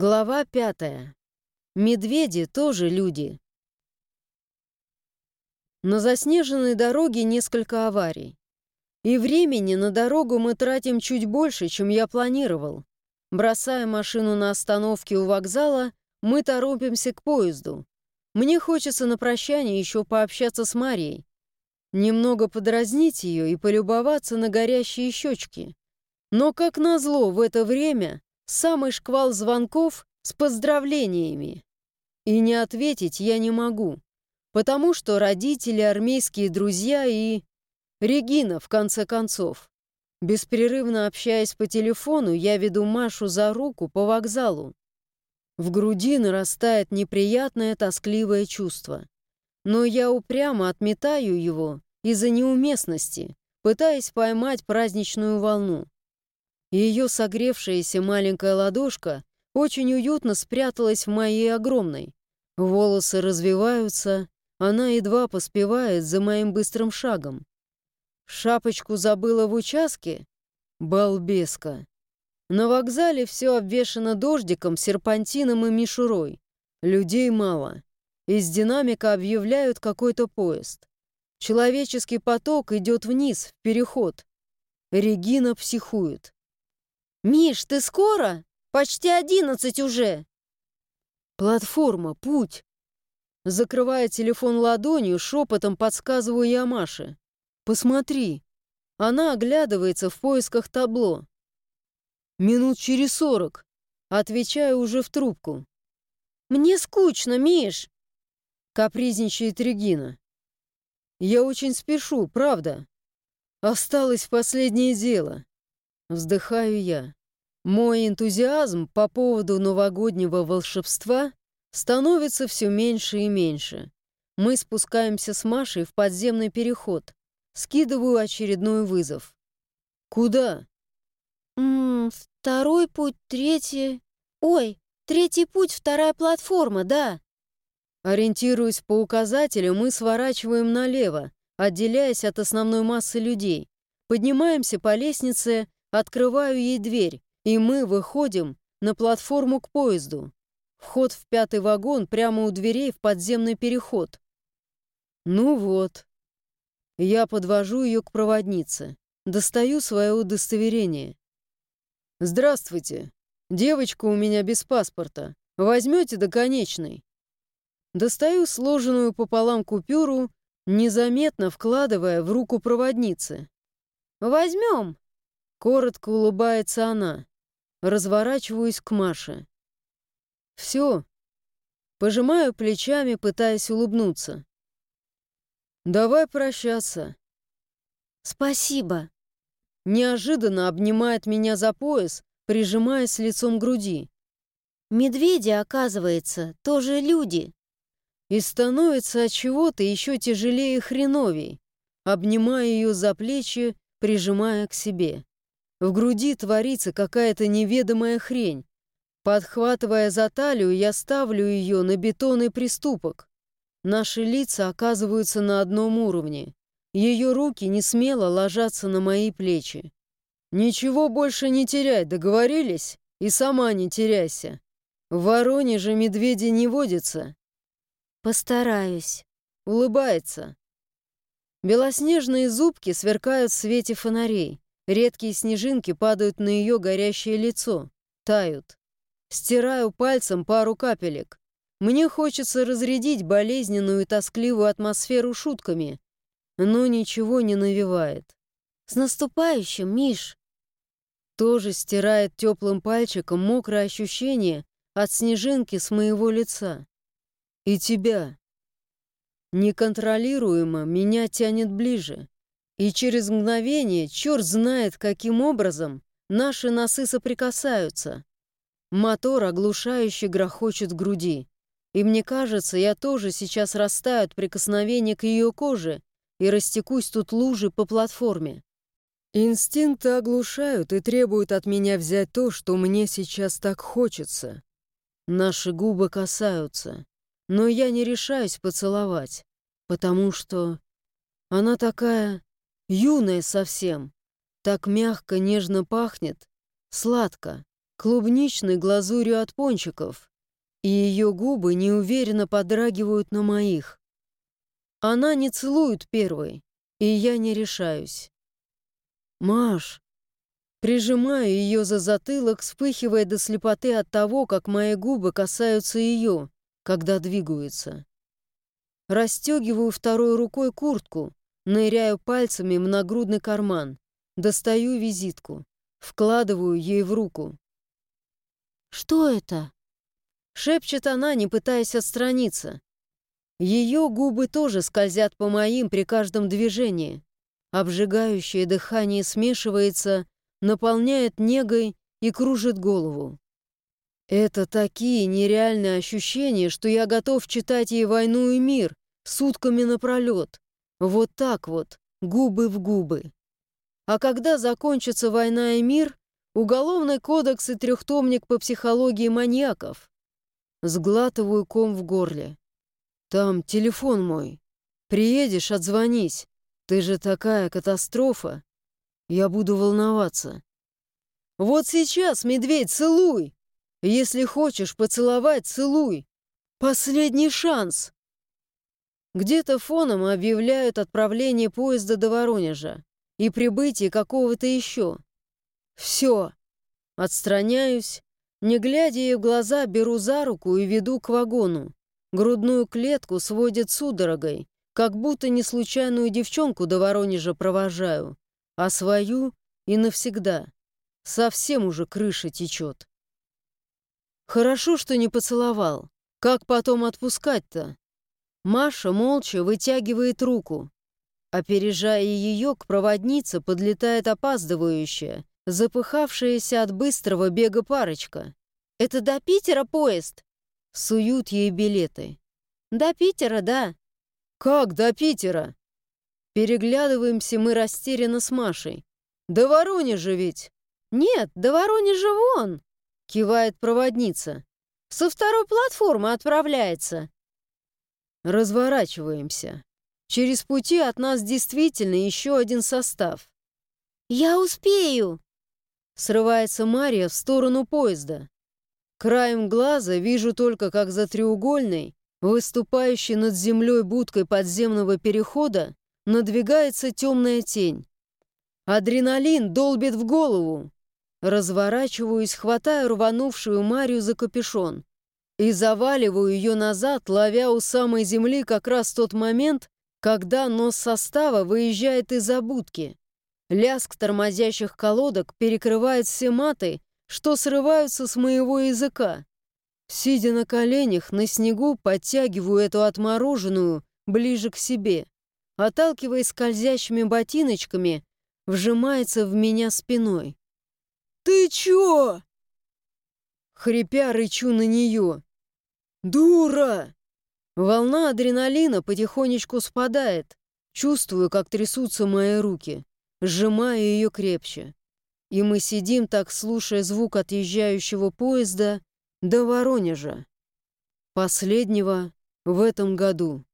Глава пятая. Медведи тоже люди. На заснеженной дороге несколько аварий. И времени на дорогу мы тратим чуть больше, чем я планировал. Бросая машину на остановке у вокзала, мы торопимся к поезду. Мне хочется на прощание еще пообщаться с Марией. Немного подразнить ее и полюбоваться на горящие щечки. Но, как назло, в это время самый шквал звонков с поздравлениями. И не ответить я не могу, потому что родители, армейские друзья и... Регина, в конце концов. Беспрерывно общаясь по телефону, я веду Машу за руку по вокзалу. В груди нарастает неприятное тоскливое чувство. Но я упрямо отметаю его из-за неуместности, пытаясь поймать праздничную волну. Ее согревшаяся маленькая ладошка очень уютно спряталась в моей огромной. Волосы развиваются, она едва поспевает за моим быстрым шагом. Шапочку забыла в участке? Балбеска. На вокзале все обвешано дождиком, серпантином и мишурой. Людей мало. Из динамика объявляют какой-то поезд. Человеческий поток идет вниз, в переход. Регина психует. «Миш, ты скоро? Почти одиннадцать уже!» «Платформа, путь!» Закрывая телефон ладонью, шепотом подсказываю я Маше. «Посмотри!» Она оглядывается в поисках табло. «Минут через сорок!» Отвечаю уже в трубку. «Мне скучно, Миш!» Капризничает Регина. «Я очень спешу, правда. Осталось последнее дело. Вздыхаю я. Мой энтузиазм по поводу новогоднего волшебства становится все меньше и меньше. Мы спускаемся с Машей в подземный переход. Скидываю очередной вызов. «Куда?» «М -м, «Второй путь, третий...» «Ой, третий путь, вторая платформа, да!» Ориентируясь по указателю, мы сворачиваем налево, отделяясь от основной массы людей. Поднимаемся по лестнице Открываю ей дверь, и мы выходим на платформу к поезду. Вход в пятый вагон прямо у дверей в подземный переход. Ну вот. Я подвожу ее к проводнице. Достаю свое удостоверение. «Здравствуйте. Девочка у меня без паспорта. Возьмете до конечной?» Достаю сложенную пополам купюру, незаметно вкладывая в руку проводницы. «Возьмем!» Коротко улыбается она. Разворачиваюсь к Маше. «Все». Пожимаю плечами, пытаясь улыбнуться. «Давай прощаться». «Спасибо». Неожиданно обнимает меня за пояс, прижимаясь лицом к груди. «Медведи, оказывается, тоже люди». И становится от чего-то еще тяжелее хреновей, обнимая ее за плечи, прижимая к себе. В груди творится какая-то неведомая хрень. Подхватывая за талию, я ставлю ее на бетонный приступок. Наши лица оказываются на одном уровне. Ее руки не смело ложатся на мои плечи. «Ничего больше не теряй, договорились? И сама не теряйся. В Воронеже медведи не водятся». «Постараюсь», — улыбается. Белоснежные зубки сверкают в свете фонарей. Редкие снежинки падают на ее горящее лицо, тают. Стираю пальцем пару капелек. Мне хочется разрядить болезненную и тоскливую атмосферу шутками, но ничего не навевает. «С наступающим, Миш!» Тоже стирает теплым пальчиком мокрое ощущение от снежинки с моего лица. И тебя. Неконтролируемо меня тянет ближе. И через мгновение, черт знает каким образом, наши носы соприкасаются. Мотор оглушающе грохочет в груди. И мне кажется, я тоже сейчас растаю от прикосновения к ее коже и растекусь тут лужи по платформе. Инстинкты оглушают и требуют от меня взять то, что мне сейчас так хочется. Наши губы касаются, но я не решаюсь поцеловать, потому что она такая Юная совсем. Так мягко, нежно пахнет. Сладко. клубничной глазурью от пончиков, и ее губы неуверенно подрагивают на моих. Она не целует первой, и я не решаюсь. «Маш!» Прижимаю ее за затылок, вспыхивая до слепоты от того, как мои губы касаются ее, когда двигаются. Растегиваю второй рукой куртку, ныряю пальцами в нагрудный карман, достаю визитку, вкладываю ей в руку. «Что это?» Шепчет она, не пытаясь отстраниться. Ее губы тоже скользят по моим при каждом движении. Обжигающее дыхание смешивается, наполняет негой и кружит голову. Это такие нереальные ощущения, что я готов читать ей «Войну и мир» сутками напролет. Вот так вот, губы в губы. А когда закончится «Война и мир», Уголовный кодекс и трехтомник по психологии маньяков. Сглатываю ком в горле. Там телефон мой. Приедешь, отзвонись. Ты же такая катастрофа. Я буду волноваться. Вот сейчас, медведь, целуй. Если хочешь поцеловать, целуй. Последний шанс. Где-то фоном объявляют отправление поезда до Воронежа и прибытие какого-то еще. Все. Отстраняюсь, не глядя ей в глаза, беру за руку и веду к вагону. Грудную клетку сводит судорогой, как будто не случайную девчонку до Воронежа провожаю, а свою и навсегда. Совсем уже крыша течет. Хорошо, что не поцеловал. Как потом отпускать-то? Маша молча вытягивает руку. Опережая ее, к проводнице подлетает опаздывающая, запыхавшаяся от быстрого бега парочка. «Это до Питера поезд?» Суют ей билеты. «До Питера, да». «Как до Питера?» Переглядываемся мы растерянно с Машей. «До Воронежа ведь!» «Нет, до Воронежа вон!» Кивает проводница. «Со второй платформы отправляется». Разворачиваемся. Через пути от нас действительно еще один состав. «Я успею!» Срывается Мария в сторону поезда. Краем глаза вижу только, как за треугольной, выступающей над землей будкой подземного перехода, надвигается темная тень. Адреналин долбит в голову. Разворачиваюсь, хватаю рванувшую Марию за капюшон и заваливаю ее назад, ловя у самой земли как раз тот момент, когда нос состава выезжает из-за будки. Лязг тормозящих колодок перекрывает все маты, что срываются с моего языка. Сидя на коленях, на снегу подтягиваю эту отмороженную ближе к себе. Отталкиваясь скользящими ботиночками, вжимается в меня спиной. «Ты чё?» Хрипя рычу на нее. «Дура!» Волна адреналина потихонечку спадает. Чувствую, как трясутся мои руки сжимая ее крепче. И мы сидим так, слушая звук отъезжающего поезда до Воронежа. Последнего в этом году.